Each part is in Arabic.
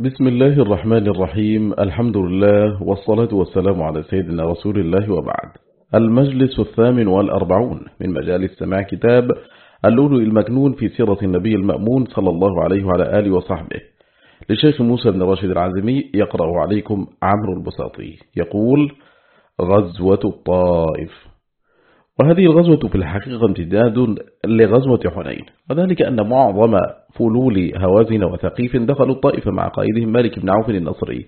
بسم الله الرحمن الرحيم. الحمد لله والصلاة والسلام على سيدنا رسول الله وبعد. المجلس الثامن والأربعون من مجالس سماع كتاب اللؤلؤ المكنون في سيرة النبي المأمون صلى الله عليه وعلى آله وصحبه. للشيخ موسى بن راشد العزمي يقرأ عليكم عمرو البساطي. يقول غزوة الطائف. وهذه الغزوة في الحقيقة امتداد لغزوة حنين. وذلك أن معظم فلول هوازن وثقيف دخلوا الطائف مع قائدهم مالك بن عوف النصري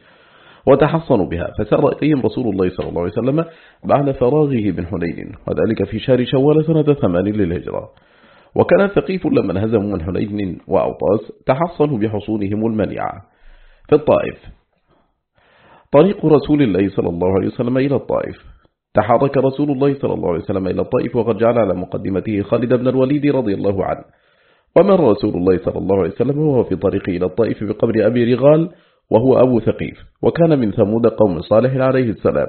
وتحصنوا بها. فسار إليهم رسول الله صلى الله عليه وسلم بعد فراغه من حنين وذلك في شهر شوال سنة ثمان للهجرة. وكان الثقيف لما انهزموا من حنين وأوطاس تحصنوا بحصونهم المنيعة في الطائف. طريق رسول الله صلى الله عليه وسلم إلى الطائف. تحرك رسول الله صلى الله عليه وسلم إلى الطائف وقد جعل على مقدمته خالد بن الوليد رضي الله عنه. ومر رسول الله صلى الله عليه وسلم وهو في طريقه إلى الطائف بقبر أبي رغال وهو أبو ثقيف وكان من ثمود قوم صالح عليه السلام.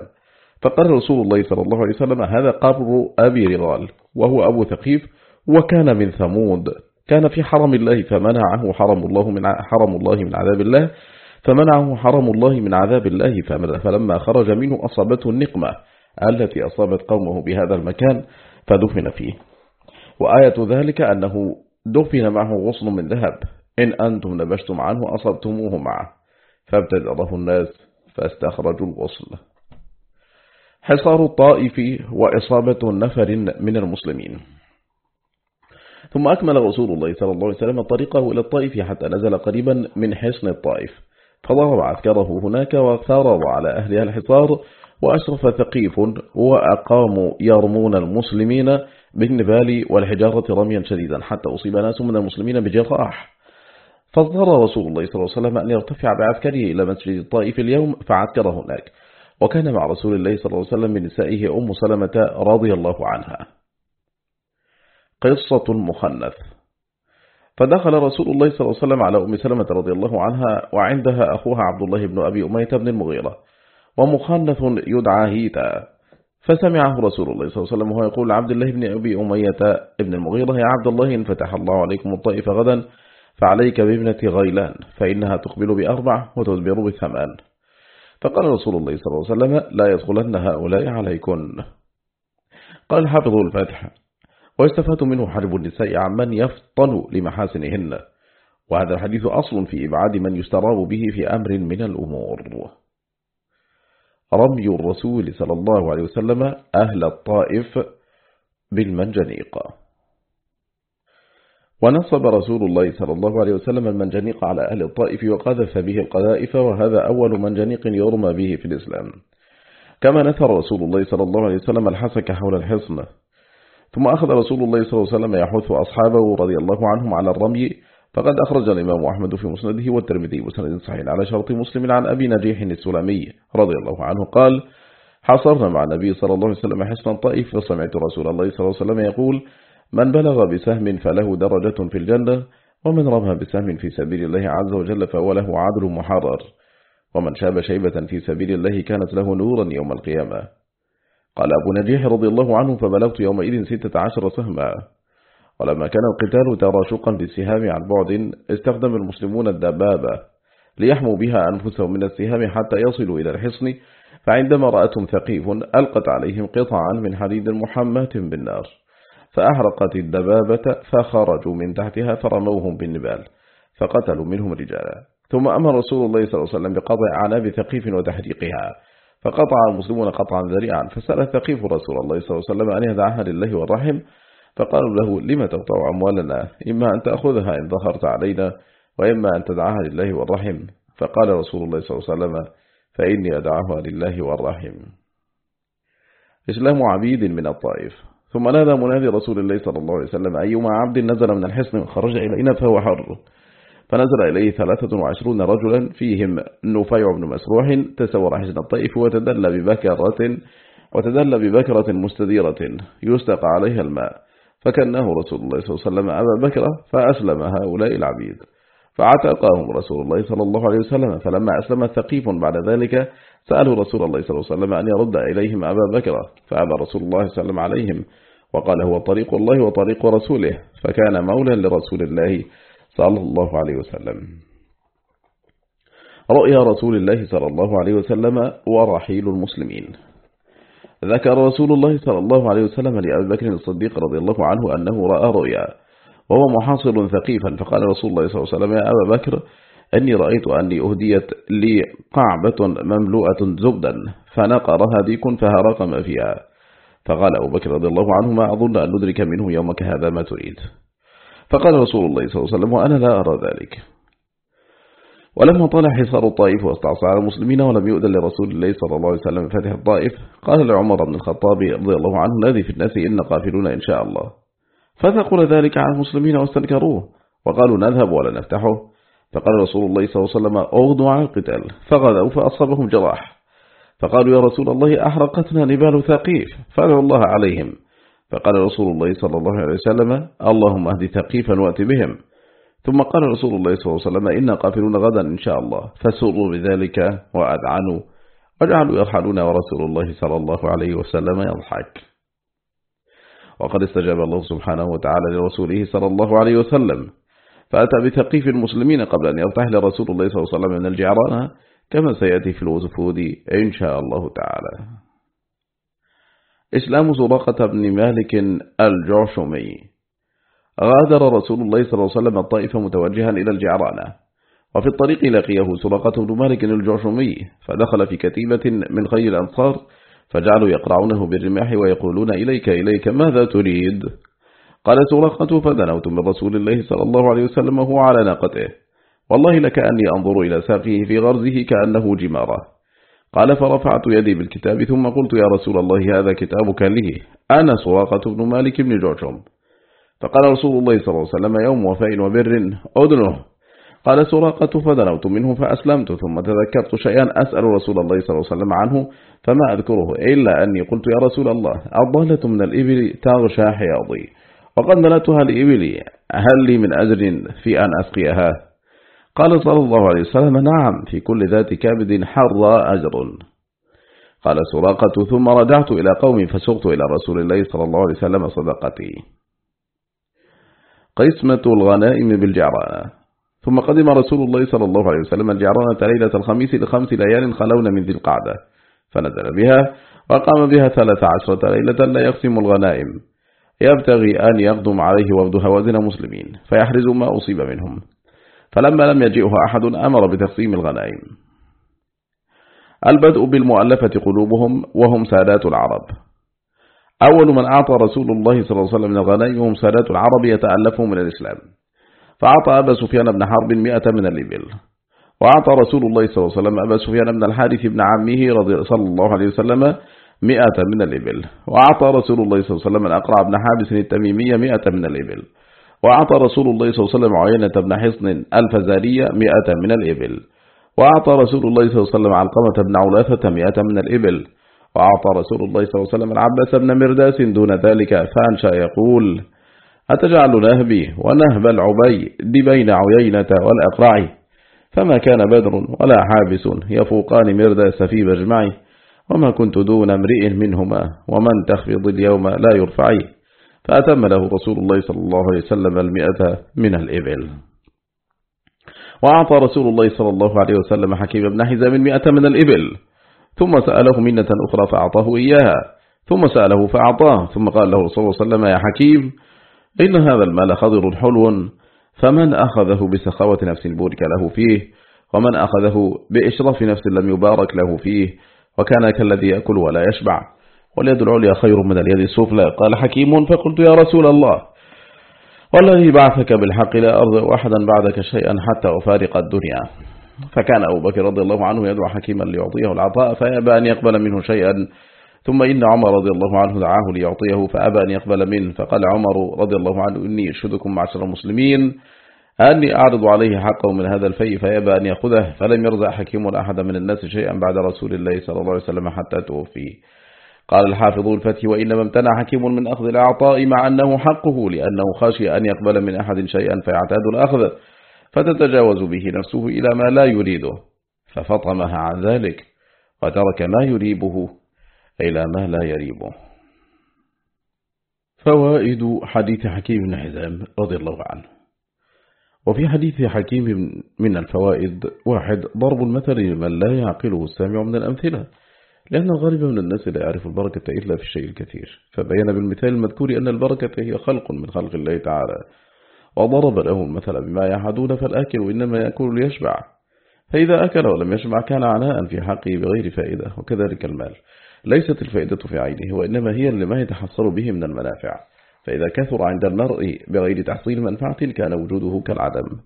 فقال رسول الله صلى الله عليه وسلم هذا قبر أبي رغال وهو أبو ثقيف وكان من ثمود. كان في حرم الله فمنعه حرم الله من حرم الله من عذاب الله فمنعه حرم الله من عذاب الله فلما خرج منه أصابته النقمة. التي أصابت قومه بهذا المكان فدفن فيه. وآية ذلك أنه دفن معه غصن من ذهب. إن أنتم نبشتم عنه أصبتموه معه. فابتدره الناس فاستخرجوا الغصن. حصار الطائف وإصابة نفر من المسلمين. ثم أكمل رسول الله صلى الله عليه وسلم طريقه إلى الطائف حتى نزل قريبا من حصن الطائف. فضرب عسكره هناك وافترض على أهلها الحصار وأشرف ثقيف وأقاموا يرمون المسلمين بالنبال والحجارة رميا شديدا حتى أصيب ناس من المسلمين بجراح فاضطر رسول الله صلى الله عليه وسلم أن يرتفع بعسكره إلى مسجد الطائف اليوم فعسكر هناك وكان مع رسول الله صلى الله عليه وسلم من نسائه أم سلمة رضي الله عنها. قصة المخنث فدخل رسول الله صلى الله عليه وسلم على أم سلمة رضي الله عنها وعندها أخوها عبد الله بن أبي أمية بن المغيرة. ومخنث يدعى هيتا. فسمعه رسول الله صلى الله عليه وسلم وهو يقول عبد الله بن أبي أمية ابن المغيرة يا عبد الله إن فتح الله عليكم الطائف غدا فعليك بابنة غيلان فإنها تقبل بأربع وتدبر بثمان. فقال رسول الله صلى الله عليه وسلم لا يدخلن هؤلاء عليكن. قال حافظ الفتح ويستفاد منه حرب النساء عمن يفطن لمحاسنهن. وهذا الحديث أصل في إبعاد من يستراب به في أمر من الأمور. رمي الرسول صلى الله عليه وسلم أهل الطائف بالمنجنيق. ونصب رسول الله صلى الله عليه وسلم المنجنيق على أهل الطائف وقذف به القذائف وهذا أول منجنيق يرمى به في الإسلام. كما نثر رسول الله صلى الله عليه وسلم الحسك حول الحصن. ثم أخذ رسول الله صلى الله عليه وسلم يحث أصحابه رضي الله عنهم على الرمي فقد أخرج الإمام أحمد في مسنده والترمذي مسند صحيح على شرط مسلم عن أبي نجيح السلامي رضي الله عنه قال حصرنا مع النبي صلى الله عليه وسلم حسن طائف فسمعت رسول الله صلى الله عليه وسلم يقول من بلغ بسهم فله درجة في الجنة ومن رمى بسهم في سبيل الله عز وجل فهو له عدل محرر ومن شاب شيبة في سبيل الله كانت له نورا يوم القيامة. قال أبو نجيح رضي الله عنه فبلغت يومئذ ستة عشر سهما. ولما كان القتال تراشقا بالسهام عن بعد استخدم المسلمون الدبابة ليحموا بها أنفسهم من السهام حتى يصلوا إلى الحصن فعندما رأتهم ثقيف ألقت عليهم قطعا من حديد محماة بالنار فأحرقت الدبابة فخرجوا من تحتها فرموهم بالنبال فقتلوا منهم رجالا. ثم أمر رسول الله صلى الله عليه وسلم بقطع عناب ثقيف وتحريقها فقطع المسلمون قطعا ذريعا فسأل ثقيف رسول الله صلى الله عليه وسلم أن يدعها لله والرحم فقالوا له لما تقطع أموالنا؟ إما أن تأخذها إن ظهرت علينا وإما أن تدعها لله والرحم. فقال رسول الله صلى الله عليه وسلم فإني أدعها لله والرحم. إسلام عبيد من الطائف. ثم نادى منادي رسول الله صلى الله عليه وسلم أيما عبد نزل من الحصن وخرج إلينا فهو حر. فنزل إليه ثلاثة وعشرون رجلا فيهم نفيع بن مسروح تسور حزن الطائف وتدل ببكرة وتدل ببكرة مستديرة يستقى عليها الماء. فكنه رسول الله صلى الله عليه وسلم أبا بكر فأسلم هؤلاء العبيد. فعتقهم رسول الله صلى الله عليه وسلم فلما أسلم ثقيف بعد ذلك سألوا رسول الله صلى الله عليه وسلم أن يرد إليهم أبا بكر فأبى رسول الله صلى الله عليه وسلم عليهم وقال هو طريق الله وطريق رسوله فكان مولا لرسول الله صلى الله عليه وسلم. رؤيا رسول الله صلى الله عليه وسلم ورحيل المسلمين. ذكر رسول الله صلى الله عليه وسلم لأبي بكر الصديق رضي الله عنه أنه رأى رؤيا وهو محاصر ثقيفا. فقال رسول الله صلى الله عليه وسلم يا أبا بكر أني رأيت أني أهديت لي قعبة مملوءة زبدا فنقرها ديك فهرق ما فيها. فقال أبو بكر رضي الله عنه ما أظن أن ندرك منه يومك هذا ما تريد. فقال رسول الله صلى الله عليه وسلم وأنا لا أرى ذلك. ولما طال حصار الطائف واستعصى على المسلمين ولم يؤذن لرسول الله صلى الله عليه وسلم فتح الطائف. قال لعمر بن الخطاب رضي الله عنه الذي في الناس إن قافلون إن شاء الله. فثقل ذلك على المسلمين واستنكروه. وقالوا نذهب ولا نفتحه. فقال رسول الله صلى الله عليه وسلم أغضوا على القتال. فغذوا فأصابهم جراح. فقالوا يا رسول الله أحرقتنا نبال ثقيف. فادعوا الله عليهم. فقال رسول الله صلى الله عليه وسلم اللهم اهد ثقيفا وأت بهم. ثم قال رسول الله صلى الله عليه وسلم إنا قافلون غدا إن شاء الله فسروا بذلك وأدعنوا وجعلوا يرحلون ورسول الله صلى الله عليه وسلم يضحك. وقد استجاب الله سبحانه وتعالى لرسوله صلى الله عليه وسلم. فأتى بثقيف المسلمين قبل أن يرتحل رسول الله صلى الله عليه وسلم من الجعرانة كما سيأتي في الوزفود إن شاء الله تعالى. إسلام سراقة بن مالك الجعشمي. غادر رسول الله صلى الله عليه وسلم الطائف متوجها إلى الجعرانة. وفي الطريق لقيه سرقة بن مالك الجعشمي فدخل في كتيبة من خير الأنصار فجعلوا يقرعونه بالرماح ويقولون إليك إليك ماذا تريد؟ قال سرقة فدنوت من رسول الله صلى الله عليه وسلم وهو على ناقته. والله لكأني أنظر إلى ساقه في غرزه كأنه جمارة. قال فرفعت يدي بالكتاب ثم قلت يا رسول الله هذا كتابك له أنا سراقة بن مالك بن جعشم. فقال رسول الله صلى الله عليه وسلم يوم وفاء وبر أدنه قال سراقة فدنوت منه فأسلمت ثم تذكرت شيئا أسأل رسول الله صلى الله عليه وسلم عنه فما أذكره إلا أني قلت يا رسول الله الضالة من الإبل تغشى حياضي وقد ملتها لإبلي هل لي من أجر في أن أسقيها؟ قال صلى الله عليه وسلم نعم في كل ذات كابد حر أجر. قال سراقة ثم رجعت إلى قومي فسقت إلى رسول الله صلى الله عليه وسلم صدقتي. قسمة الغنائم بالجعرانة ثم قدم رسول الله صلى الله عليه وسلم الجعرانة ليلة الخميس لخمس ليال خلون من ذي القعدة. فنزل بها وقام بها ثلاث عشرة ليلة لا يقسم الغنائم. يبتغي أن يقدم عليه وفد هوازن مسلمين فيحرز ما أصيب منهم. فلما لم يجئه أحد أمر بتقسيم الغنائم. البدء بالمؤلفة قلوبهم وهم سادات العرب. أول من أعطى رسول الله صلى الله عليه وسلم من الغنائم هم سادات العرب يتألفهم من الإسلام. فأعطى أبا سفيان بن حرب مئة من الإبل. وأعطى رسول الله صلى الله عليه وسلم أبا سفيان بن الحارث بن عمه رضي صلى الله عليه وسلم مئة من الإبل. وأعطى رسول الله صلى الله عليه وسلم الأقرع بن حابس التميمية مئة من الإبل. وأعطى رسول الله صلى الله عليه وسلم عينة بن حصن الفزارية مئة من الإبل. وأعطى رسول الله صلى الله عليه وسلم علقمة بن علاثة مئة من الإبل. وأعطى رسول الله صلى الله عليه وسلم العباس بن مرداس دون ذلك فأنشأ يقول أتجعل نهبي ونهب العبي بين عيينة والأقرع؟ فما كان بدر ولا حابس يفوقان مرداس في مجمعي وما كنت دون امرئ منهما ومن تخفض اليوم لا يرفعي فأتم له رسول الله صلى الله عليه وسلم المئة من الإبل. وأعطى رسول الله صلى الله عليه وسلم حكيم بن حزام مئة من الإبل. ثم سأله منة أخرى فأعطاه إياها. ثم سأله فأعطاه. ثم قال له صلى الله عليه وسلم يا حكيم إن هذا المال خضر حلو فمن أخذه بسخاوة نفس بورك له فيه ومن أخذه بإشراف نفس لم يبارك له فيه وكان كالذي يأكل ولا يشبع. واليد العليا خير من اليد السفلى. قال حكيم فقلت يا رسول الله والذي بعثك بالحق لا أرض أحدا بعدك شيئا حتى أفارق الدنيا. فكان أبو بكر رضي الله عنه يدعو حكيما ليعطيه العطاء فيأبى أن يقبل منه شيئا. ثم إن عمر رضي الله عنه دعاه ليعطيه فأبى أن يقبل منه. فقال عمر رضي الله عنه إني أشهدكم معشر المسلمين. أني أعرض عليه حقه من هذا الفي فيأبى أن يأخذه. فلم يرزع حكيم أحد من الناس شيئا بعد رسول الله صلى الله عليه وسلم حتى توفي. قال الحافظ الفتح وإنما امتنع حكيم من أخذ الأعطاء مع أنه حقه لأنه خشي أن يقبل من أحد شيئا فيعتاد الأخذ. فتتجاوز به نفسه إلى ما لا يريده ففطمها عن ذلك وترك ما يريبه إلى ما لا يريبه. فوائد حديث حكيم بن حزام رضي الله عنه. وفي حديث حكيم من الفوائد واحد ضرب المثل لمن لا يعقله السامع من الأمثلة لأن الغالب من الناس لا يعرف البركة إلا في الشيء الكثير. فبين بالمثال المذكور أن البركة هي خلق من خلق الله تعالى. وضرب له المثل بما يحدون فالآكل إنما يأكل ليشبع. فإذا أكل ولم يشبع كان عناء في حقه بغير فائدة وكذلك المال. ليست الفائدة في عينه وإنما هي لما يتحصل به من المنافع. فإذا كثر عند المرء بغير تحصيل منفعة كان وجوده كالعدم.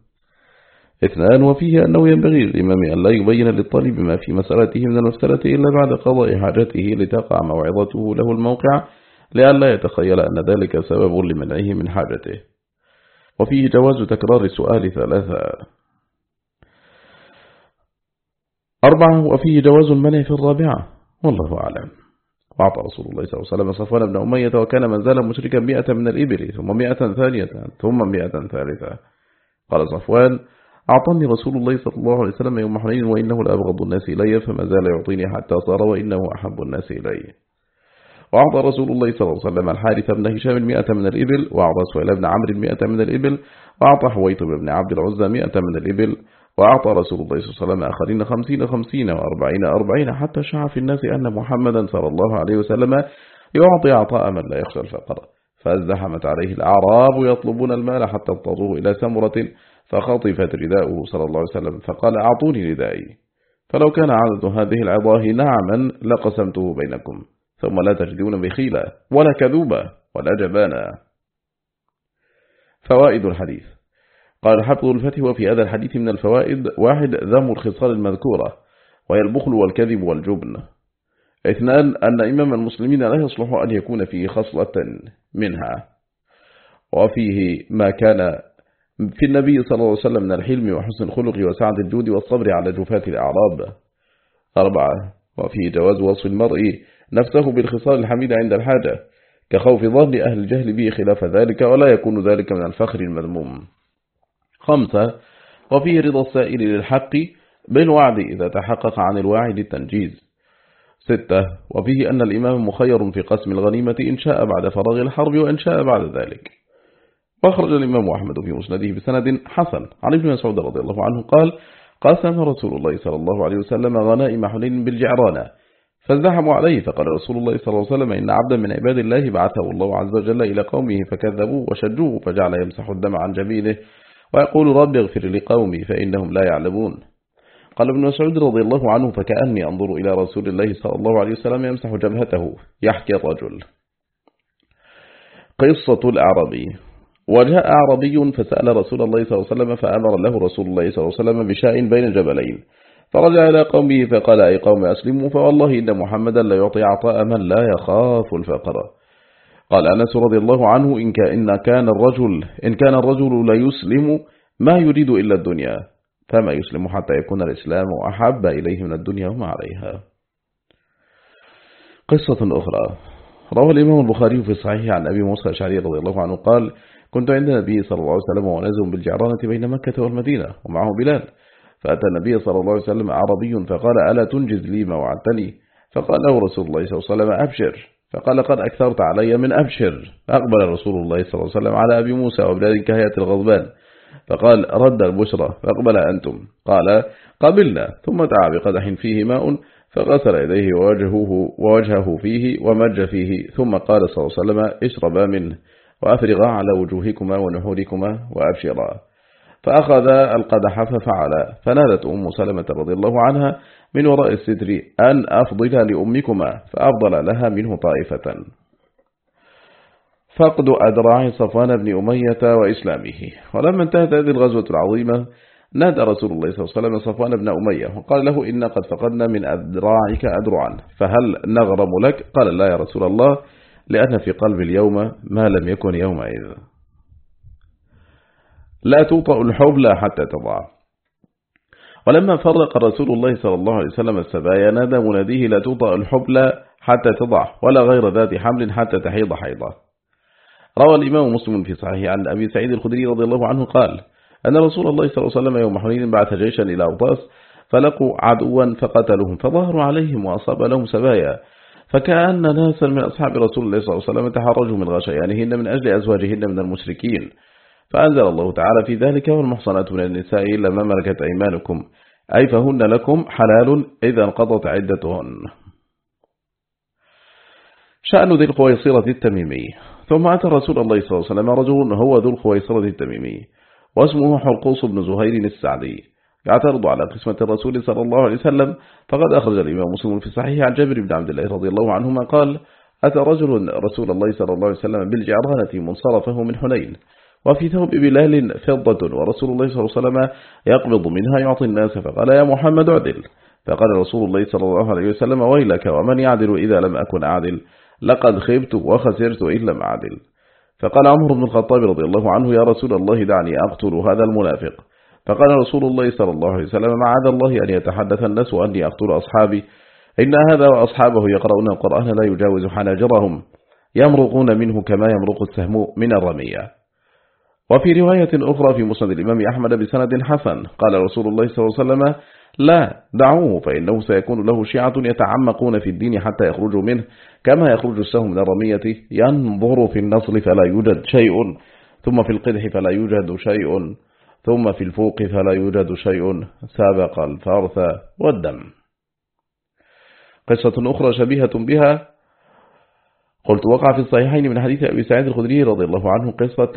اثنان وفيه أنه ينبغي للإمام أن لا يبين للطالب ما في مسألته من المسألة إلا بعد قضاء حاجته لتقع موعظته له الموقع لئلا يتخيل أن ذلك سبب لمنعه من حاجته. وفيه جواز تكرار السؤال ثلاثة أربعة وفيه جواز المنع في الرابعة. والله أعلم. وأعطى رسول الله صلى الله عليه وسلم صفوان بن أمية وكان من زال مشركا مئة من الإبل ثم مئة ثانية ثم مئة ثالثة. قال صفوان أعطاني رسول الله صلى الله عليه وسلم يوم حنين وإنه لأبغض الناس إلي فما زال يعطيني حتى صار وإنه أحب الناس إلي. وأعطى رسول الله صلى الله عليه وسلم الحارث بن هشام مئة من الإبل وأعطى سهيل بن عمرو مئة من الإبل وأعطى حويط بن عبد العزى مئة من الإبل وأعطى رسول الله صلى الله عليه وسلم آخرين خمسين خمسين وأربعين أربعين حتى شع في الناس أن محمدا صلى الله عليه وسلم يعطي عطاء من لا يخشى الفقر. فازدحمت عليه الأعراب يطلبون المال حتى اضطروا إلى سمرة فخطفت رداؤه صلى الله عليه وسلم فقال أعطوني ردائي. فلو كان عدد هذه العظاه نعما لقسمته بينكم. ثم لا تجدون بخيلا ولا كذوبا ولا جبانا. فوائد الحديث. قال حفظ الفتح وفي هذا الحديث من الفوائد واحد ذم الخصال المذكورة وهي البخل والكذب والجبن. اثنان أن إمام المسلمين لا يصلح أن يكون فيه خصلة منها. وفيه ما كان في النبي صلى الله عليه وسلم من الحلم وحسن الخلق وسعة الجود والصبر على جفات الأعراب. أربعة وفيه جواز وصف المرء نفسه بالخصال الحميدة عند الحاجة كخوف ظن أهل الجهل به خلاف ذلك ولا يكون ذلك من الفخر المذموم. خمسة وفيه رضا السائل للحق بالوعد إذا تحقق عن الواعد التنجيز ستة وفيه أن الإمام مخير في قسم الغنيمة إن شاء بعد فراغ الحرب وإن شاء بعد ذلك. وأخرج الإمام أحمد في مسنده بسند حسن. عن ابن مسعود رضي الله عنه قال قاسم رسول الله صلى الله عليه وسلم غنائم حنين بالجعرانة. فازدحموا عليه فقال رسول الله صلى الله عليه وسلم إن عبدا من عباد الله بعثه الله عز وجل إلى قومه فكذبوه وشجوه فجعل يمسح الدم عن جبينه ويقول رب اغفر لقومي فإنهم لا يعلمون. قال ابن مسعود رضي الله عنه فكأني أنظر إلى رسول الله صلى الله عليه وسلم يمسح جبهته يحكي الرجل. قصة الأعرابي وجاء أعربي فسأل رسول الله صلى الله عليه وسلم فأمر له رسول الله صلى الله عليه وسلم بشاء بين جبلين. فرجع إلى قومه فقال أي قوم أسلموا؟ فوالله إن محمدا لا يعطي عطاء من لا يخاف الفقر. قال أنس رضي الله عنه إن كان الرجل إن كان الرجل لا يسلم ما يريد إلا الدنيا فما يسلم حتى يكون الإسلام أحب إليه من الدنيا وما عليها. قصة أخرى. روى الإمام البخاري في الصحيح عن أبي موسى الشعري رضي الله عنه قال كنت عند النبي صلى الله عليه وسلم ونازل بالجعرانة بين مكة والمدينة ومعه بلال. فأتى النبي صلى الله عليه وسلم عربي فقال ألا تنجز لي ما وعدتني؟ فقال له رسول الله صلى الله عليه وسلم أبشر. فقال قد أكثرت علي من أبشر. فأقبل رسول الله صلى الله عليه وسلم على أبي موسى وبلاد كهية الغضبان. فقال رد البشرى. فأقبل أنتم. قال قبلنا ثم دعا بقدح فيه ماء فغسل يديه ووجهه, ووجهه فيه ومج فيه. ثم قال صلى الله عليه وسلم اشربا منه وأفرغا على وجوهكما ونحوركما وأبشرا. فأخذ القدح ففعل. فنادت أم سلمة رضي الله عنها من وراء الستر أن أفضل لأمكما فأفضل لها منه طائفة. فقد أدراع صفوان بن أمية وإسلامه. ولما انتهت هذه الغزوة العظيمة نادى رسول الله صلى الله عليه وسلم صفوان بن أمية وقال له إن قد فقدنا من أدراعك أدرعا. فهل نغرم لك؟ قال لا يا رسول الله لأن في قلب اليوم ما لم يكن يومئذ. لا توطأ الحبلى حتى تضع ولما فرق رسول الله صلى الله عليه وسلم السبايا نادى مناديه لا توطأ الحبلى حتى تضع ولا غير ذات حمل حتى تحيض حيضة. روى الإمام مسلم في صحيح عن أبي سعيد الخدري رضي الله عنه قال أن رسول الله صلى الله عليه وسلم يوم حنين بعث جيشا إلى أوطاس فلقوا عدوا فقتلوهم فظهروا عليهم وأصاب لهم سبايا. فكأن ناسا من أصحاب رسول الله صلى الله عليه وسلم تحرجوا من غشيانهن من أجل أزواجهن من المشركين. فأنزل الله تعالى في ذلك والمحصنات من النساء إلا ما ملكت أيمانكم. أي فهن لكم حلال إذا انقضت عدتهن. شأن ذي الخويصرة التميمي. ثم أتى رسول الله صلى الله عليه وسلم رجل هو ذو الخويصرة التميمي واسمه حلقوس بن زهير السعدي. يعترض على قسمة الرسول صلى الله عليه وسلم فقد أخرج الإمام مسلم في صحيح عن جابر بن عبد الله رضي الله عنهما قال أتى رجل رسول الله صلى الله عليه وسلم بالجعرانة منصرفه من حنين. وفي ثوب بلال فضة ورسول الله صلى الله عليه وسلم يقبض منها يعطي الناس فقال يا محمد عدل فقال رسول الله صلى الله عليه وسلم ويلك ومن يعدل إذا لم أكن أعدل لقد خبت وخسرت إن لم أعدل. فقال عمر بن الخطاب رضي الله عنه يا رسول الله دعني أقتل هذا المنافق. فقال رسول الله صلى الله عليه وسلم معاذ الله أن يتحدث الناس وأني أقتل أصحابي؟ إن هذا وأصحابه يقرؤون القرآن لا يجاوز حناجرهم. يمرقون منه كما يمرق السهم من الرمية. وفي رواية أخرى في مسند الإمام أحمد بسند حسن قال رسول الله صلى الله عليه وسلم لا دعوه فإنه سيكون له شيعة يتعمقون في الدين حتى يخرجوا منه كما يخرج السهم من الرمية ينظر في النصر فلا يوجد شيء ثم في القدح فلا يوجد شيء ثم في الفوق فلا يوجد شيء سابق الفرث والدم. قصة أخرى شبيهة بها قلت وقع في الصحيحين من حديث أبي سعيد الخدري رضي الله عنه قصة,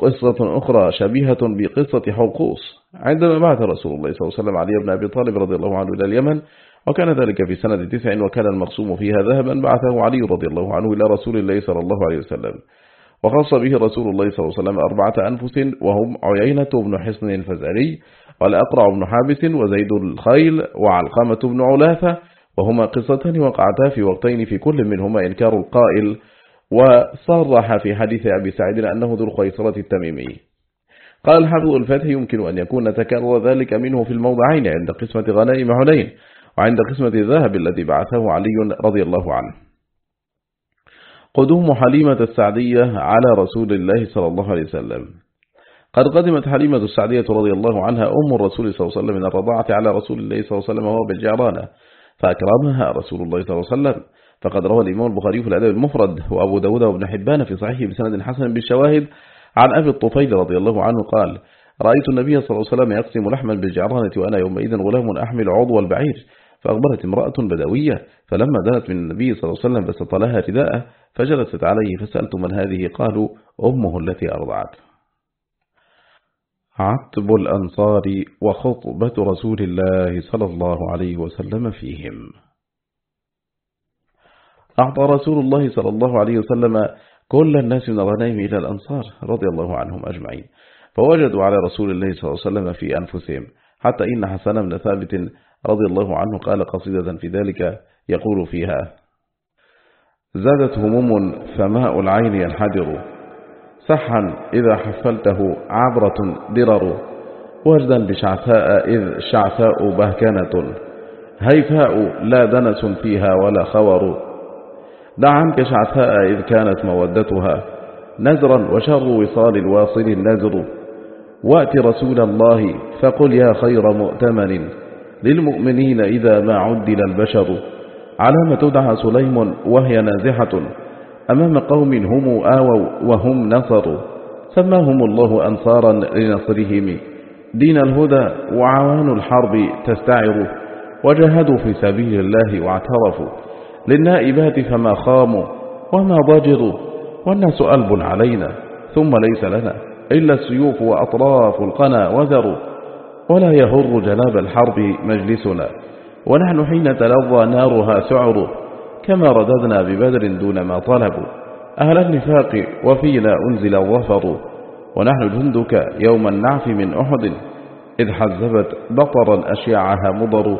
قصة أخرى شبيهة بقصة حوقوس. عندما بعث رسول الله صلى الله عليه وسلم علي بن أبي طالب رضي الله عنه إلى اليمن وكان ذلك في سنة تسع وكان المقسوم فيها ذهبا بعثه علي رضي الله عنه إلى رسول الله صلى الله عليه وسلم. وخص به رسول الله صلى الله عليه وسلم أربعة أنفس وهم عيينة بن حصن الفزاري والأقرع بن حابس وزيد الخيل وعلقمة بن علاثة وهما قصتان وقعتا في وقتين في كل منهما إنكار القائل وصرح في حديث أبي سعيد أنه ذو الخيصرة التميمي. قال الحافظ الفتح يمكن أن يكون تكرر ذلك منه في الموضعين عند قسمة غنائم حنين وعند قسمة الذهب الذي بعثه علي رضي الله عنه. قدوم حليمة السعدية على رسول الله صلى الله عليه وسلم. قد قدمت حليمة السعدية رضي الله عنها أم الرسول صلى الله عليه وسلم من الرضاعة على رسول الله صلى الله عليه وسلم وهو بالجعرانة. فأكرمها رسول الله صلى الله عليه وسلم. فقد روى الإمام البخاري في الأدب المفرد وأبو داود وابن حبان في صحيح بسند حسن بالشواهد عن أبي الطفيل رضي الله عنه قال رأيت النبي صلى الله عليه وسلم يقسم لحما بالجعرانة وأنا يومئذ غلام أحمل عضو البعير فأخبرت امرأة بدوية فلما دنت من النبي صلى الله عليه وسلم بسط لها رداءه فجلست عليه فسألت من هذه قالوا أمه التي أرضعت. عتب الأنصار وخطبة رسول الله صلى الله عليه وسلم فيهم. أعطى رسول الله صلى الله عليه وسلم كل الناس من الغنائم إلى الأنصار رضي الله عنهم أجمعين. فوجدوا على رسول الله صلى الله عليه وسلم في أنفسهم. حتى إن حسن بن ثابت رضي الله عنه قال قصيدة في ذلك يقول فيها زادت هموم فماء العين ينحدر سحا إذا حفلته عبرة درر. وجدا لشعثاء إذ شعثاء بهكنة هيفاء لا دنس فيها ولا خور. دع عنك شعثاء إذ كانت مودتها. نزرا وشر وصال الواصل النزر وأت رسول الله فقل يا خير مؤتمن. للمؤمنين إذا ما عدل البشر. على ما تدعى سليم وهي نازحة. أمام قوم هم آووا وهم نصروا. سماهم الله أنصارا لنصرهم. دين الهدى وعوان الحرب تستعر. وجاهدوا في سبيل الله واعترفوا. للنائبات فما خاموا وما ضجروا. والناس ألب علينا ثم ليس لنا إلا السيوف وأطراف القنا وذروا ولا يهر جلاب الحرب مجلسنا. ونحن حين تلظى نارها سعر. كما رددنا ببدر دون ما طلبوا. أهل النفاق وفينا أنزل الظفر. ونحن جندك يوم النعف من أحد. إذ حزبت بطرا أشياعها مضر.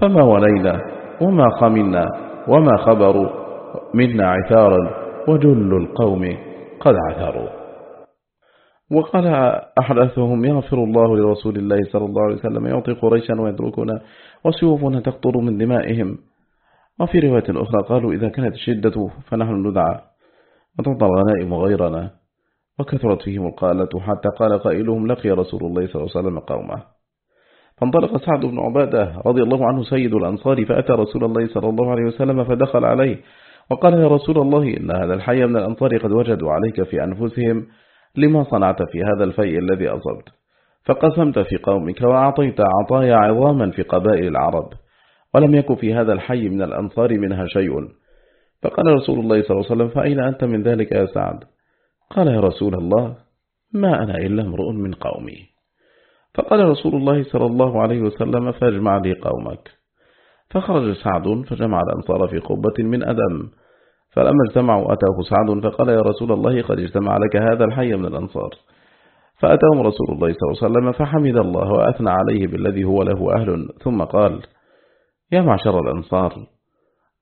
فما ولينا وما خمنا وما خبروا منا عثارا وجل القوم قد عثروا. وقال أحدثهم يغفر الله لرسول الله صلى الله عليه وسلم يعطي قريشا ويتركنا وسيوفنا تقطر من دمائهم. وفي رواية أخرى قالوا إذا كانت الشدة فنحن ندعى وتعطى الغنائم غيرنا وكثرت فيهم القالة حتى قال قائلهم لقي رسول الله صلى الله عليه وسلم قومه. فانطلق سعد بن عبادة رضي الله عنه سيد الأنصار فأتى رسول الله صلى الله عليه وسلم فدخل عليه وقال يا رسول الله إن هذا الحي من الأنصار قد وجدوا عليك في أنفسهم لما صنعت في هذا الفيء الذي أصبت. فقسمت في قومك وأعطيت عطايا عظاما في قبائل العرب. ولم يكن في هذا الحي من الأنصار منها شيء. فقال رسول الله صلى الله عليه وسلم فأين أنت من ذلك يا سعد؟ قال يا رسول الله ما أنا إلا امرؤ من قومي. فقال رسول الله صلى الله عليه وسلم فاجمع لي قومك. فخرج سعد فجمع الأنصار في قبة من أدم. فلما اجتمعوا أتاه سعد فقال يا رسول الله قد اجتمع لك هذا الحي من الأنصار. فأتاهم رسول الله صلى الله عليه وسلم فحمد الله وأثنى عليه بالذي هو له أهل. ثم قال يا معشر الأنصار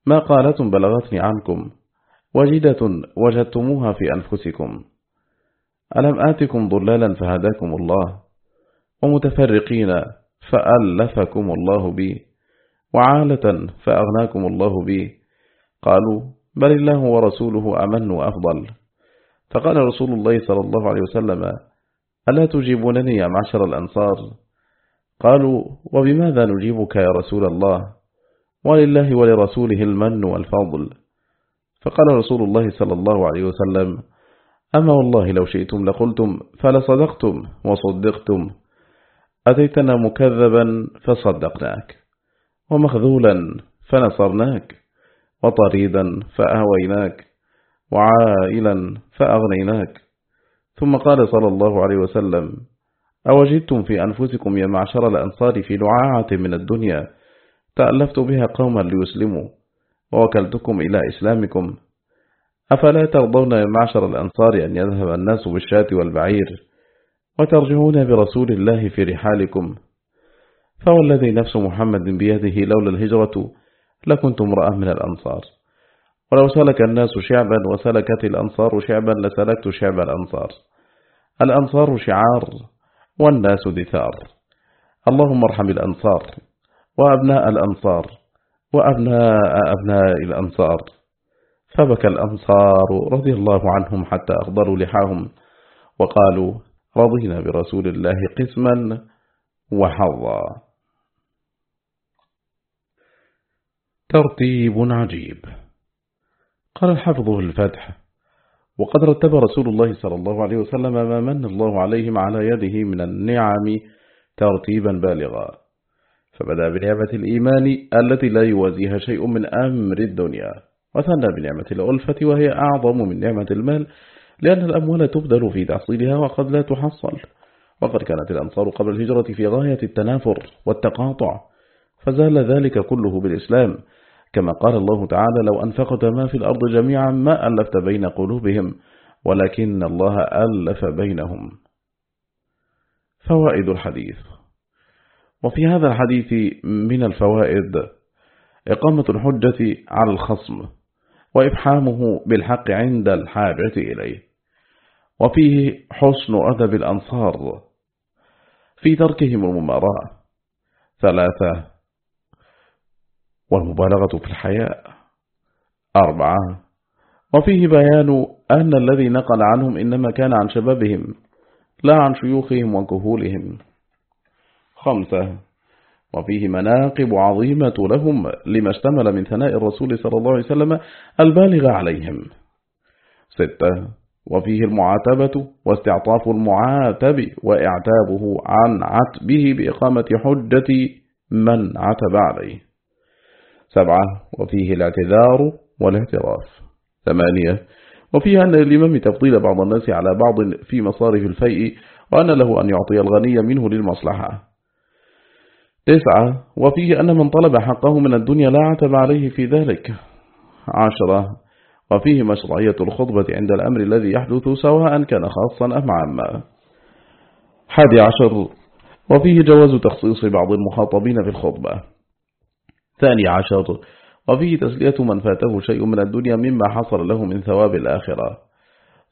ما قالة بلغتني عنكم وجدة وجدتموها في أنفسكم. ألم آتكم ضلالا فهداكم الله ومتفرقين فألفكم الله بي وعالة فأغناكم الله بي. قالوا بل الله ورسوله أمن وأفضل. فقال رسول الله صلى الله عليه وسلم ألا تجيبونني يا معشر الأنصار؟ قالوا وبماذا نجيبك يا رسول الله؟ ولله ولرسوله المن والفضل. فقال رسول الله صلى الله عليه وسلم أما والله لو شئتم لقلتم فلصدقتم وصدقتم. أتيتنا مكذبا فصدقناك ومخذولا فنصرناك وطريدا فأهويناك وعائلا فأغنيناك. ثم قال صلى الله عليه وسلم أوجدتم في أنفسكم يا معشر الأنصار في لعاعة من الدنيا تألفت بها قوما ليسلموا ووكلتكم إلى إسلامكم. أفلا ترضون يا معشر الأنصار أن يذهب الناس بالشاة والبعير وترجعون برسول الله في رحالكم؟ فوالذي نفس محمد بيده لولا الهجرة لكنت امرأة من الأنصار. ولو سلك الناس شعبا وسلكت الأنصار شعبا لسلكت شعب الأنصار. الأنصار شعار. والناس دثار. اللهم ارحم الأنصار وأبناء الأنصار وأبناء أبناء الأنصار. فبكى الأنصار رضي الله عنهم حتى أخضروا لحاهم وقالوا رضينا برسول الله قسما وحظا. ترتيب عجيب. قال الحافظ الفتح وقد رتب رسول الله صلى الله عليه وسلم ما من الله عليهم على يده من النعم ترتيبا بالغا. فبدأ بنعمة الإيمان التي لا يوازيها شيء من أمر الدنيا. وثنى بنعمة الألفة وهي أعظم من نعمة المال لأن الأموال تبذل في تحصيلها وقد لا تحصل. وقد كانت الأنصار قبل الهجرة في غاية التنافر والتقاطع فزال ذلك كله بالإسلام. كما قال الله تعالى لو أنفقت ما في الأرض جميعا ما ألفت بين قلوبهم ولكن الله ألف بينهم. فوائد الحديث. وفي هذا الحديث من الفوائد إقامة الحجة على الخصم وإفحامه بالحق عند الحاجة إليه. وفيه حسن أدب الأنصار في تركهم المماراة. ثلاثة والمبالغة في الحياء أربعة. وفيه بيان أن الذي نقل عنهم إنما كان عن شبابهم لا عن شيوخهم وكهولهم خمسة. وفيه مناقب عظيمة لهم لما اشتمل من ثناء الرسول صلى الله عليه وسلم البالغ عليهم. ستة. وفيه المعاتبة واستعطاف المعاتب وإعتابه عن عتبه بإقامة حجة من عتب عليه. سبعة وفيه الاعتذار والاعتراف. ثمانية وفيها أن الإمام تفضيل بعض الناس على بعض في مصارف الفيء وأن له أن يعطي الغني منه للمصلحة. تسعة وفيه أن من طلب حقه من الدنيا لا عتب عليه في ذلك. عشرة وفيه مشروعية الخطبة عند الأمر الذي يحدث سواء كان خاصا أم عاما. حادي عشر وفيه جواز تخصيص بعض المخاطبين في الخطبة. ثاني عشر. وفيه تسلية من فاته شيء من الدنيا مما حصل له من ثواب الآخرة.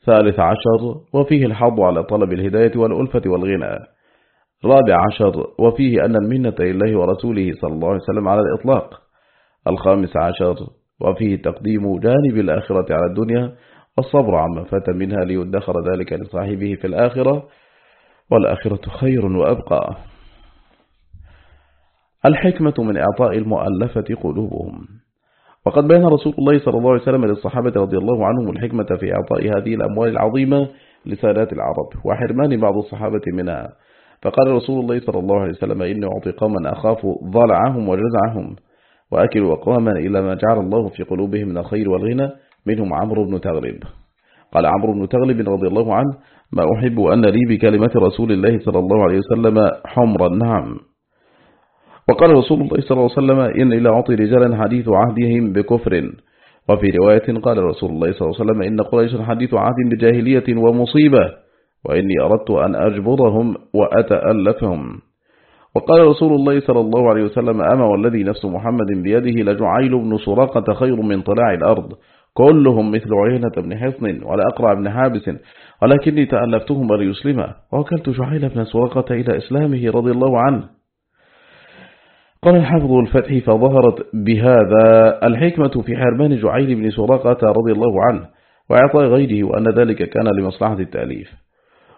ثالث عشر. وفيه الحظ على طلب الهداية والألفة والغنى. رابع عشر. وفيه أن المنة لله ورسوله صلى الله عليه وسلم على الإطلاق. الخامس عشر. وفيه تقديم جانب الآخرة على الدنيا والصبر عما فات منها ليدخر ذلك لصاحبه في الآخرة. والآخرة خير وأبقى. الحكمة من إعطاء المؤلفة قلوبهم. وقد بين رسول الله صلى الله عليه وسلم للصحابة رضي الله عنهم الحكمة في إعطاء هذه الأموال العظيمة لسادات العرب وحرمان بعض الصحابة منها. فقال رسول الله صلى الله عليه وسلم إني أعطي قوما أخاف ضلعهم وجزعهم وأكل أقواما إلى ما جعل الله في قلوبهم من الخير والغنى منهم عمرو بن تغلب قال عمرو بن تغلب رضي الله عنه ما أحب أن لي بكلمة رسول الله صلى الله عليه وسلم حمر النعم. وقال رسول الله صلى الله عليه وسلم إن إلى أعطي رجالا حديث عهدهم بكفر. وفي رواية قال رسول الله صلى الله عليه وسلم إن قريش حديث عهد بجاهلية ومصيبة وإني أردت أن أجبرهم وأتألفهم. وقال رسول الله صلى الله عليه وسلم أما والذي نفس محمد بيده لجعيل بن سراقة خير من طلاع الأرض. كلهم مثل عينة بن حصن ولا أقرع بن حابس ولكني تألفتهم ليسلما ووكلت جعيل بن سراقة إلى إسلامه رضي الله عنه. قال الحافظ الفتح فظهرت بهذا الحكمة في حرمان جعيل بن سراقة رضي الله عنه وإعطاء غيره وأن ذلك كان لمصلحة التأليف.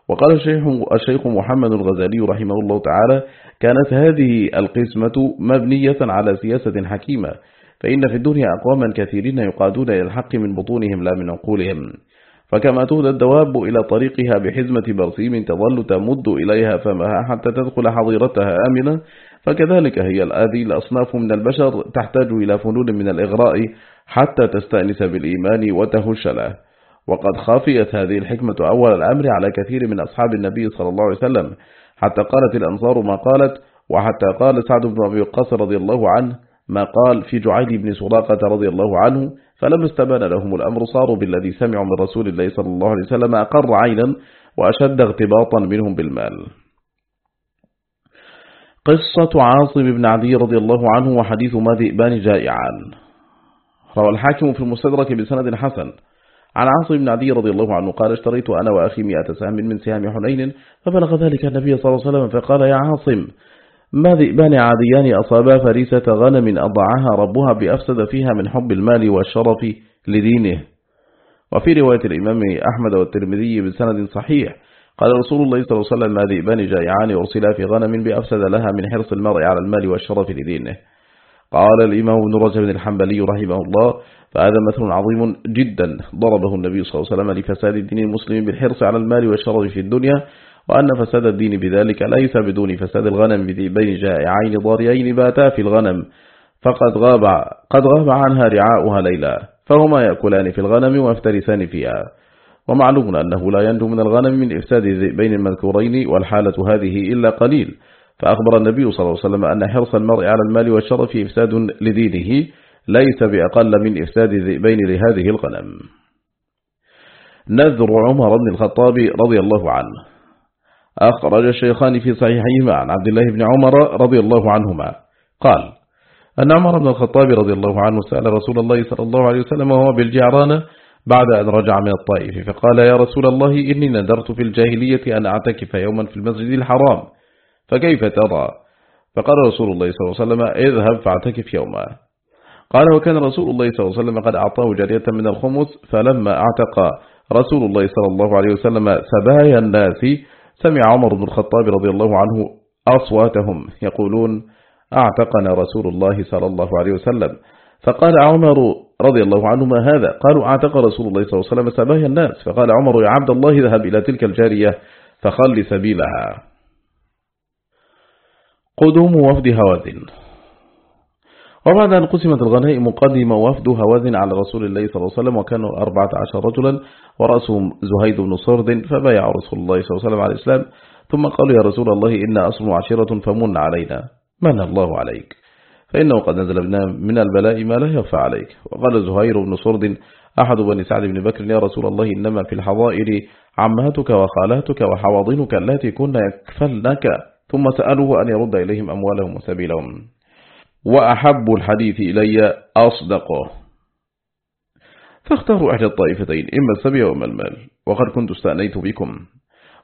وقال الشيخ, الشيخ محمد الغزالي رحمه الله تعالى كانت هذه القسمة مبنية على سياسة حكيمة فإن في الدنيا أقواما كثيرين يقادون إلى الحق من بطونهم لا من عقولهم. فكما تهدى الدواب إلى طريقها بحزمة برسيم تظل تمد إليها فمها حتى تدخل حظيرتها آمنة فكذلك هي هذه الأصناف من البشر تحتاج إلى فنون من الإغراء حتى تستأنس بالإيمان وتهش له. وقد خافيت هذه الحكمة أول الأمر على كثير من أصحاب النبي صلى الله عليه وسلم حتى قالت الأنصار ما قالت وحتى قال سعد بن أبي وقاص رضي الله عنه ما قال في جعيل بن سراقة رضي الله عنه فلما استبان لهم الأمر صاروا بالذي سمعوا من رسول الله صلى الله عليه وسلم أقر عينا وأشد اغتباطا منهم بالمال. قصة عاصم بن عدي رضي الله عنه وحديث ما ذئبان جائعان روى الحاكم في المستدرك بسند حسن. عن عاصم بن عدي رضي الله عنه قال اشتريت أنا وأخي مئة سهم من سهام حنين فبلغ ذلك النبي صلى الله عليه وسلم فقال يا عاصم ما ذئبان عاديان أصابا فريسة غنم أضعها ربها بأفسد فيها من حب المال والشرف لدينه وفي رواية الإمام أحمد والترمذي بسند صحيح. قال رسول الله صلى الله عليه وسلم ما ذئبان جائعان أرسلا في غنم بأفسد لها من حرص المرء على المال والشرف لدينه. قال الإمام ابن رجب الحنبلي رحمه الله فهذا مثل عظيم جدا ضربه النبي صلى الله عليه وسلم لفساد الدين المسلم بالحرص على المال والشرف في الدنيا وأن فساد الدين بذلك ليس بدون فساد الغنم بذئبين جائعين ضاريين باتا في الغنم فقد غاب, قد غاب عنها رعاؤها ليلا فهما يأكلان في الغنم ويفترسان فيها. ومعلوم أنه لا ينجو من الغنم من إفساد الذئبين المذكورين والحالة هذه إلا قليل. فأخبر النبي صلى الله عليه وسلم أن حرص المرء على المال والشرف إفساد لدينه ليس بأقل من إفساد الذئبين لهذه الغنم. نذر عمر بن الخطاب رضي الله عنه. أخرج الشيخان في صحيحهما عن عبد الله بن عمر رضي الله عنهما. قال أن عمر بن الخطاب رضي الله عنه سأل رسول الله صلى الله عليه وسلم وهو بالجعران بعد أن رجع من الطائف فقال يا رسول الله إني ندرت في الجاهلية أن أعتكف يوما في المسجد الحرام فكيف ترى؟ فقال رسول الله صلى الله عليه وسلم اذهب فاعتكف يوما. قال وكان رسول الله صلى الله عليه وسلم قد أعطاه جارية من الخمس فلما اعتق رسول الله صلى الله عليه وسلم سبايا الناس سمع عمر بن الخطاب رضي الله عنه أصواتهم يقولون أعتقنا رسول الله صلى الله عليه وسلم. فقال عمر رضي الله عنه ما هذا. قالوا أعتق رسول الله صلى الله عليه وسلم سبايا الناس. فقال عمر يا عبد الله اذهب إلى تلك الجارية فخل سبيلها. قدوم وفد هوازن. وبعد أن قسمت الغنائم قدم وفد هوازن على رسول الله صلى الله عليه وسلم وكانوا أربعة عشر رجلا ورأسهم زهيد بن صرد فبايع رسول الله صلى الله عليه وسلم على الإسلام. ثم قالوا يا رسول الله إن أصل عشيرة فمن علينا. من الله عليك. فإنه قد نزل بنا من البلاء ما لا يخفى عليك. وقال زهير بن صرد أحد بني سعد بن بكر يا رسول الله إنما في الحظائر عماتك وخالاتك وحواضنك التي كنا يكفلنك. ثم سألوه أن يرد إليهم أموالهم وسبيلهم. وأحب الحديث إلي أصدقه فاختاروا أحد الطائفتين إما السبي وإما المال وقد كنت استأنيت بكم.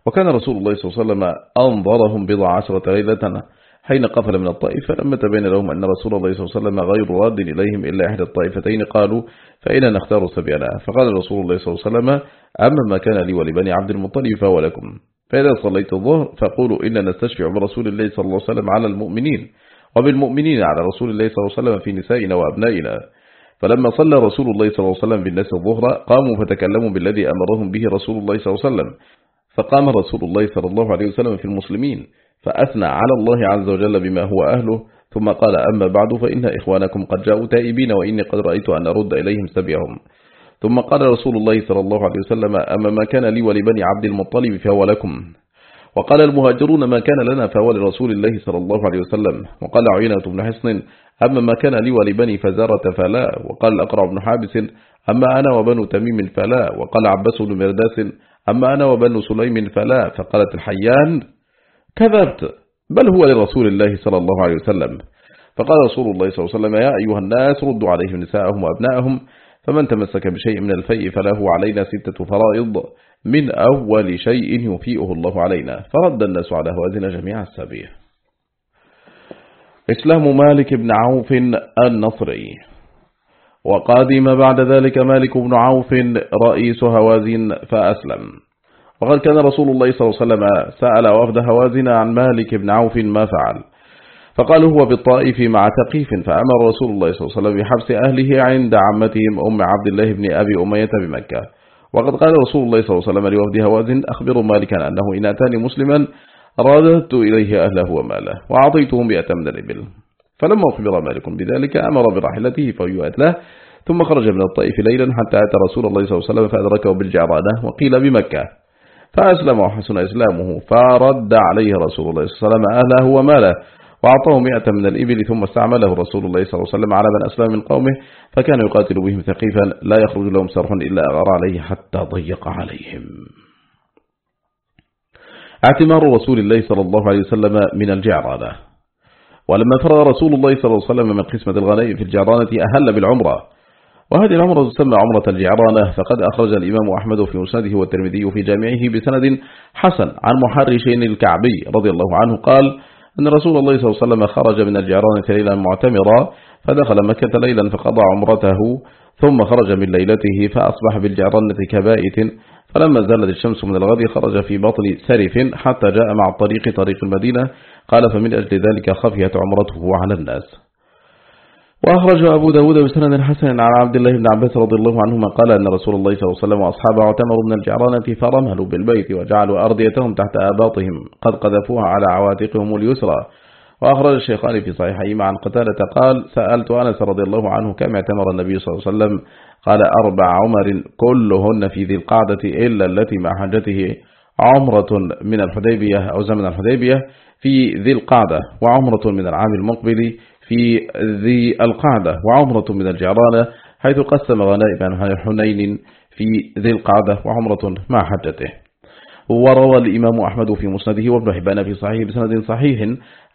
وكان رسول الله صلى الله عليه وسلم أنظرهم بضع عشرة ليلة حين قفل من الطائف فلما تبين لهم أن رسول الله صلى الله عليه وسلم غير راد إليهم إلا إحدى الطائفتين قالوا فإن نختار سبينا فقال رسول الله صلى الله عليه وسلم أما ما كان لي ولبني عبد المطلب فهو لكم. فإذا صليت الظهر فقولوا إن نستشفع برسول الله صلى الله عليه وسلم على المؤمنين وبالمؤمنين على رسول الله صلى الله عليه وسلم في نسائنا وأبنائنا. فلما صلى رسول الله صلى الله عليه وسلم بالناس الظهر قاموا فتكلموا بالذي أمرهم به رسول الله صلى الله عليه وسلم. فقام رسول الله صلى الله عليه وسلم في المسلمين. فأثنى على الله عز وجل بما هو أهله. ثم قال أما بعد فإن إخوانكم قد جاءوا تائبين وإني قد رأيت أن أرد إليهم سبيهم. ثم قال رسول الله صلى الله عليه وسلم أما ما كان لي ولبني عبد المطلب فهو لكم. وقال المهاجرون ما كان لنا فهو لرسول الله صلى الله عليه وسلم. وقال عينة بن حصن أما ما كان لي ولبني فزارة فلا. وقال الأقرع بن حابس أما أنا وبنو تميم فلا. وقال عباس بن مرداس أما أنا وبنو سليم فلا. فقالت الحيان كذبت. بل هو لرسول الله صلى الله عليه وسلم. فقال رسول الله صلى الله عليه وسلم يا أيها الناس ردوا عليهم نساءهم وأبناءهم فمن تمسك بشيء من الفيء فله علينا ستة فرائض من أول شيء يفيئه الله علينا. فرد الناس على هوازن جميع السبيه إسلام مالك بن عوف النصري. وقادم بعد ذلك مالك بن عوف رئيس هوازن فأسلم. وقد كان رسول الله صلى الله عليه وسلم سأل وفد هوازن عن مالك بن عوف ما فعل. فقالوا هو بالطائف مع تقيف فأمر رسول الله صلى الله عليه وسلم بحبس أهله عند عمتهم أم عبد الله بن أبي أمية بمكة. وقد قال رسول الله صلى الله عليه وسلم لوفد هوازن أخبروا مالكا أنه إن أتاني مسلما رددت إليه أهله وماله وأعطيته مئة من الإبل فلما أخبر مالك بذلك أمر براحلته فيؤت له ثم خرج من الطائف ليلا حتى أتى رسول الله صلى الله عليه وسلم فأدركه بالجعرانة وقيل بمكة. فأسلم وحسن إسلامه فرد عليه رسول الله صلى الله عليه وسلم أهله وماله وأعطاه مئة من الإبل ثم استعمله رسول الله صلى الله عليه وسلم على من أسلم من قومه فكان يقاتل بهم ثقيفا لا يخرج لهم سرح إلا أغار عليه حتى ضيق عليهم. اعتمار رسول الله صلى الله عليه وسلم من الجعرانة. ولما فرغ رسول الله صلى الله عليه وسلم من قسمة الغنائم في الجعرانة أهل بالعمرة. وهذه العمرة تسمى عمرة الجعرانة فقد أخرج الإمام أحمد في مسنده والترمذي في جامعه بسند حسن عن محرشين الكعبي رضي الله عنه قال أن رسول الله صلى الله عليه وسلم خرج من الجعرانة ليلا معتمرا فدخل مكة ليلا فقضى عمرته ثم خرج من ليلته فأصبح بالجعرانة كبائت. فلما زالت الشمس من الغد خرج في بطن سرف حتى جاء مع الطريق طريق المدينة قال فمن أجل ذلك خفيت عمرته على الناس. وأخرج أبو داود بسند حسن عن عبد الله بن عباس رضي الله عنهما قال أن رسول الله صلى الله عليه وسلم وأصحابه اعتمروا من الجعرانة فرملوا بالبيت وجعلوا أرضيتهم تحت آباطهم قد قذفوها على عواتقهم اليسرى. وأخرج الشيخان في صحيحهما عن قتالة قال سألت أنس رضي الله عنه كم اعتمر النبي صلى الله عليه وسلم؟ قال أربع عمر كلهن في ذي القعدة إلا التي مع حجته عمرة من الحديبية أو زمن الحديبية في ذي القعدة وعمرة من العام المقبل في ذي القعدة وعمرة من الجعرانة حيث قسم غنائم حنين في ذي القعدة وعمرة مع حجته. وروى الإمام أحمد في مسنده وابن حبان في صحيح بسند صحيح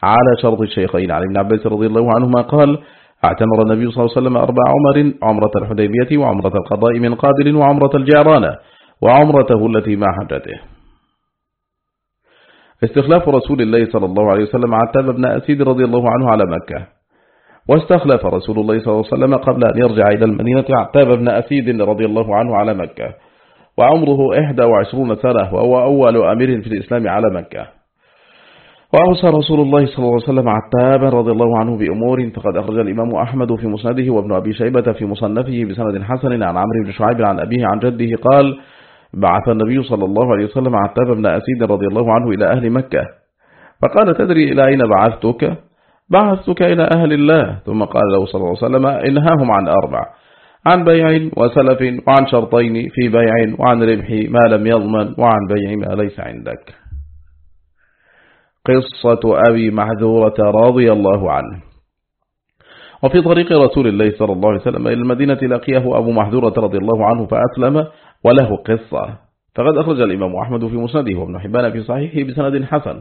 على شرط الشيخين عن ابن عباس رضي الله عنهما قال اعتمر النبي صلى الله عليه وسلم أربع عمر عمرة الحديبية وعمرة القضاء من قادر وعمرة الجعرانة وعمرته التي مع حجته. استخلاف رسول الله صلى الله عليه وسلم عتاب بن أسيد رضي الله عنه على مكة. واستخلف رسول الله صلى الله عليه وسلم قبل أن يرجع إلى المدينة عتاب بن أسيد رضي الله عنه على مكة. وعمره 21 سنة وهو أول أمير في الإسلام على مكة. وأوصى رسول الله صلى الله عليه وسلم عتابا رضي الله عنه بأمور فقد أخرج الإمام أحمد في مسنده وابن أبي شيبة في مصنفه بسند حسن عن عمرو بن شعيب عن أبيه عن جده قال بعث النبي صلى الله عليه وسلم عتاب بن أسيد رضي الله عنه إلى أهل مكة. فقال تدري إلى أين بعثتك؟ بعثتك إلى أهل الله. ثم قال له صلى الله عليه وسلم إنهاهم عن أربع عن بيع وسلف وعن شرطين في بيع وعن ربح ما لم يضمن وعن بيع ما ليس عندك. قصة أبي محذورة رضي الله عنه. وفي طريق رسول الله صلى الله عليه وسلم إلى المدينة لقيه أبو محذورة رضي الله عنه فأسلم وله قصة. فقد أخرج الإمام أحمد في مسنده وابن حبان في صحيحه بسند حسن.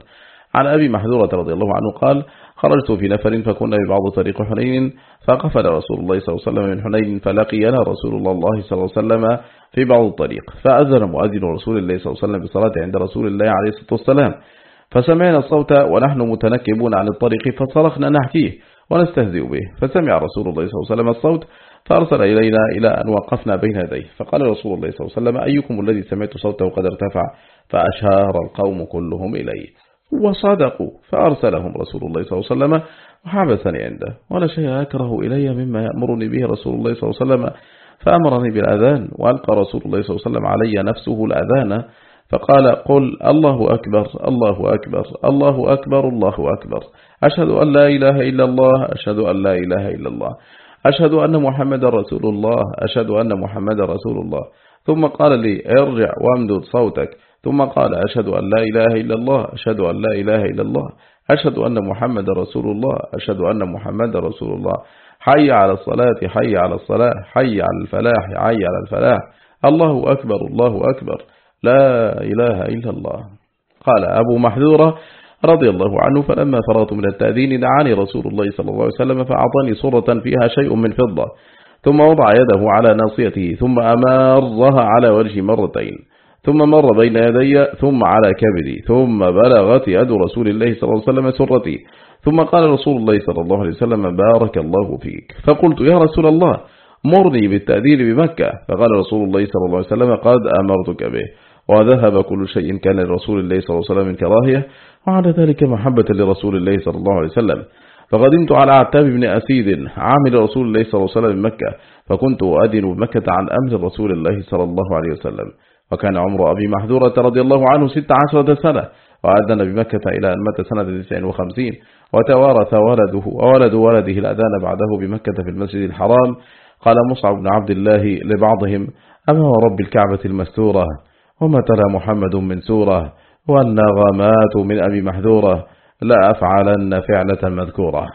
عن أبي محذورة رضي الله عنه قال خرجت في نفر فكنا ببعض طريق حنين فقفل رسول الله صلى الله عليه وسلم من حنين فلقينا رسول الله صلى الله عليه وسلم في بعض الطريق فأذن مؤذن رسول الله صلى الله عليه وسلم بصلاة عند رسول الله عليه الصلاة والسلام. فسمعنا الصوت ونحن متنكبون عن الطريق فصرخنا نحكيه ونستهزئ به فسمع رسول الله صلى الله عليه وسلم الصوت فأرسل إلينا إلى أن وقفنا بين يديه فقال رسول الله صلى الله عليه وسلم أيكم الذي سمعت صوته قد ارتفع؟ فأشار القوم كلهم إليه. وصدقوا فأرسلهم رسول الله صلى الله عليه وسلم وحبسني عنده. ولا شيء أكره إلي مما يأمرني به رسول الله صلى الله عليه وسلم. فأمرني بالأذان وألقى رسول الله صلى الله عليه وسلم علي نفسه الأذان. فقال قل الله أكبر الله أكبر الله أكبر الله أكبر. أشهد أن لا إله إلا الله أشهد أن لا إله إلا الله. أشهد أن محمد رسول الله أشهد أن محمد رسول الله. ثم قال لي ارجع وامدد صوتك. ثم قال أشهد أن لا إله إلا الله أشهد أن لا إله إلا الله أشهد أن محمد رسول الله أشهد أن محمد رسول الله. حي على الصلاة حي على الصلاة حي على الفلاح حي على الفلاح. الله أكبر الله أكبر. لا إله إلا الله. قال أبو محذورة رضي الله عنه فلما فرغت من التأذين دعاني رسول الله صلى الله عليه وسلم فأعطاني صورة فيها شيء من فضة ثم وضع يده على ناصيته ثم أمرها على وجهي مرتين. ثم مر بين يدي ثم على كبدي ثم بلغت يد رسول الله صلى الله عليه وسلم سرتي. ثم قال رسول الله صلى الله عليه وسلم بارك الله فيك. فقلت يا رسول الله مرني بالتأذير بمكة. فقال رسول الله صلى الله عليه وسلم قد أمرتك به. وذهب كل شيء كان لرسول الله صلى الله عليه وسلم من كراهية وعلى ذلك محبة لرسول الله صلى الله عليه وسلم. فقدمت على عتاب بن أسيد عامل رسول الله صلى الله عليه وسلم بمكة فكنت أدن بمكة عن أمر رسول الله صلى الله عليه وسلم. وكان عمر أبي محذورة رضي الله عنه ست عشرة سنة وأذن بمكة إلى أن مات سنة 59 وتوارث ولده وولد ولده الأذان بعده بمكة في المسجد الحرام. قال مصعب بن عبد الله لبعضهم أما رب الكعبة المستورة؟ وما تلا محمد من سورة؟ والنغمات من أبي محذورة؟ لا أفعلن فعلة مذكورة.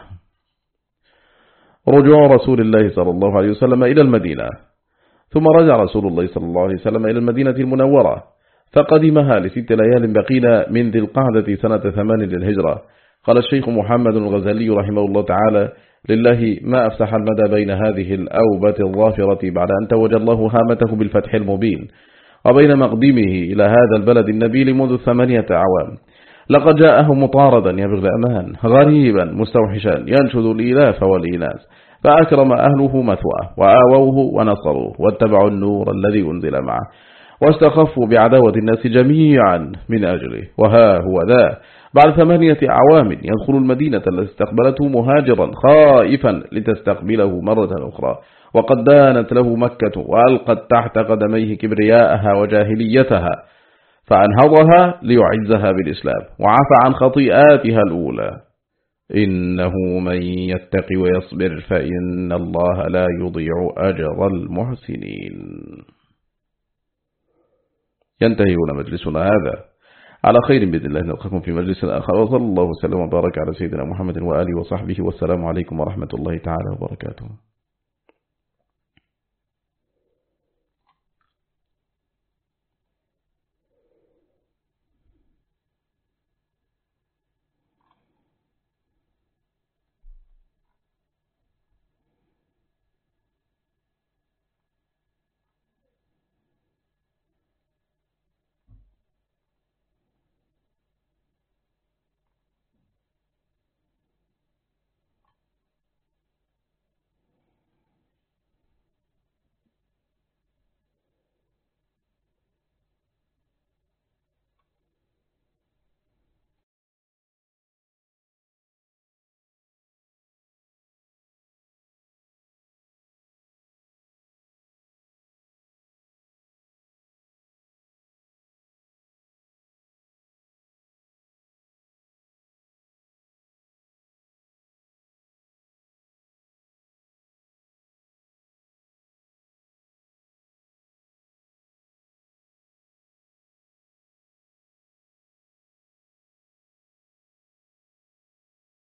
رجوع رسول الله صلى الله عليه وسلم إلى المدينة. ثم رجع رسول الله صلى الله عليه وسلم إلى المدينة المنورة فقدمها لست ليال بقينا من ذي القعدة سنة ثمان للهجرة. قال الشيخ محمد الغزالي رحمه الله تعالى لله ما أفتح المدى بين هذه الأوبة الظافرة بعد أن توج الله هامته بالفتح المبين وبين مقدمه إلى هذا البلد النبيل منذ ثمانية أعوام لقد جاءه مطاردا يبغي الأمان غريبا مستوحشا ينشد الإلاف والإناس فأكرم أهله مثواه وآووه ونصروه واتبعوا النور الذي أنزل معه واستخفوا بعداوة الناس جميعا من أجله. وها هو ذا. بعد ثمانية أعوام يدخل المدينة التي استقبلته مهاجرا خائفا لتستقبله مرة أخرى. وقد دانت له مكة وألقت تحت قدميه كبرياءها وجاهليتها فأنهضها ليعزها بالإسلام وعفى عن خطيئاتها الأولى. إنه من يتق ويصبر فإن الله لا يضيع أجر المحسنين. ينتهي هنا مجلسنا هذا. على خير بإذن الله نلقاكم في مجلس آخر. وصلى الله وسلم وبارك على سيدنا محمد وآله وصحبه. والسلام عليكم ورحمة الله تعالى وبركاته.